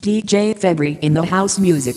DJ February in the house music.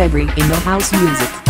DJ February in the house music.